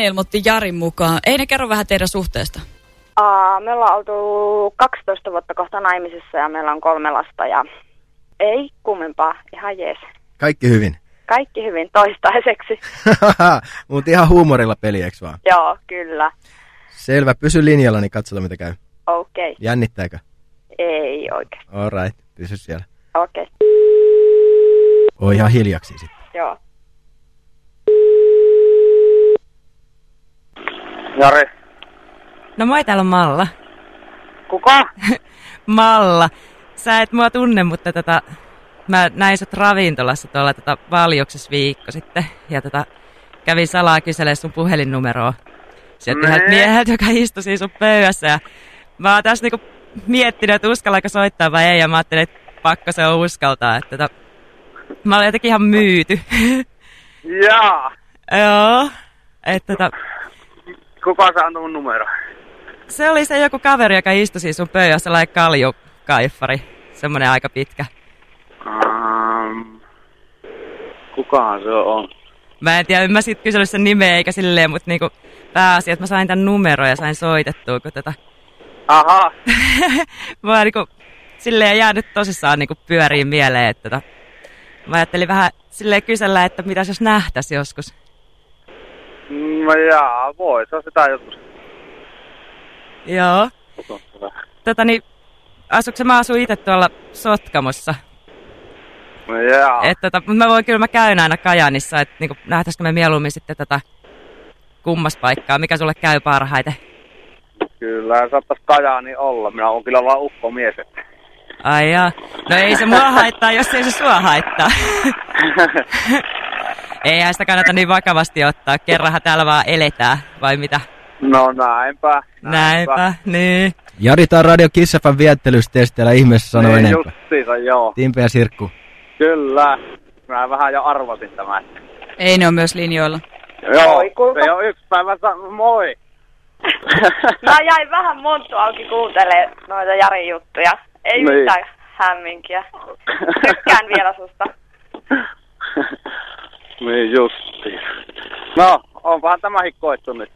Heini ilmoitti Jarin mukaan. Ei ne kerro vähän teidän suhteesta. Uh, me ollaan oltu 12 vuotta kohta naimisissa ja meillä on kolme lasta ja ei kummempaa, ihan jees. Kaikki hyvin. Kaikki hyvin toistaiseksi. Mutta ihan huumorilla peli, eikö vaan? Joo, kyllä. Selvä, pysy linjalla, niin katsotaan mitä käy. Okei. Okay. Jännittääkö? Ei oikein. Alright, pysy siellä. Okei. Okay. Oi ihan hiljaksi sitten. Joo. Jari. No moi, täällä on Malla. Kuka? Malla. Sä et mua tunne, mutta tota, mä näin sut ravintolassa tuolla tota valjuksessa viikko sitten. Ja tota, kävin salaa kyselemään sun puhelinnumeroa. Sieltä yhdeltä mieheltä, joka istui siinä sun pöydässä. Ja mä oon tässä niinku miettinyt, että uskallanko soittaa vai ei. Ja mä ajattelin, että pakko se on uskaltaa. Että tota, mä olin jotenkin ihan myyty. Jaa. Joo. Että tota, Kuka saa antoi mun numero? se oli se joku kaveri, joka istui siinä sun pöydässä, sellainen kaljukaiffari. Semmoinen aika pitkä. Um, kukahan se on? Mä en tiedä, en mä sit kysellyt sen nimeä eikä silleen, mutta niinku pääasia, että mä sain tän numero ja sain soitettua, kun tätä... Aha. mä oon niinku silleen jäänyt tosissaan niinku pyöriin mieleen, että tota, mä ajattelin vähän silleen kysellä, että mitäs jos nähtäis joskus. No jaa, voi, se on sitä joskus. Joo. Tota niin, asuuko mä asun itse tuolla Sotkamossa. No jaa. Että tota, mä voin kyllä, mä käyn aina Kajanissa, että niinku, nähtäisikö me mieluummin sitten tätä kummaspaikkaa, mikä sulle käy parhaiten. Kyllä, saattais Kajaani olla. Minä olen kyllä vaan ukkomies. että- Ai jaa. No ei se mua haittaa, jos ei se sua haittaa. Eihän sitä kannata niin vakavasti ottaa. Kerranhan täällä vaan eletään, vai mitä? no näinpä. Näinpä, niin. Jari, on Radio Kissafan älä ihmeessä sano niin, enempää. Justiinsa, joo. Timpe ja Sirkku. Kyllä. Mä vähän jo arvasin tämän. Ei ne on myös linjoilla. Joo, Moi, kulta. se on yksi päivä moi. Mä jäin vähän monttu auki kuuntelee noita Jarin juttuja. Ei Niin. mitään hämminkiä. Tykkään vielä susta. Niin justiin. No, onpahan tämäkin koettu nyt.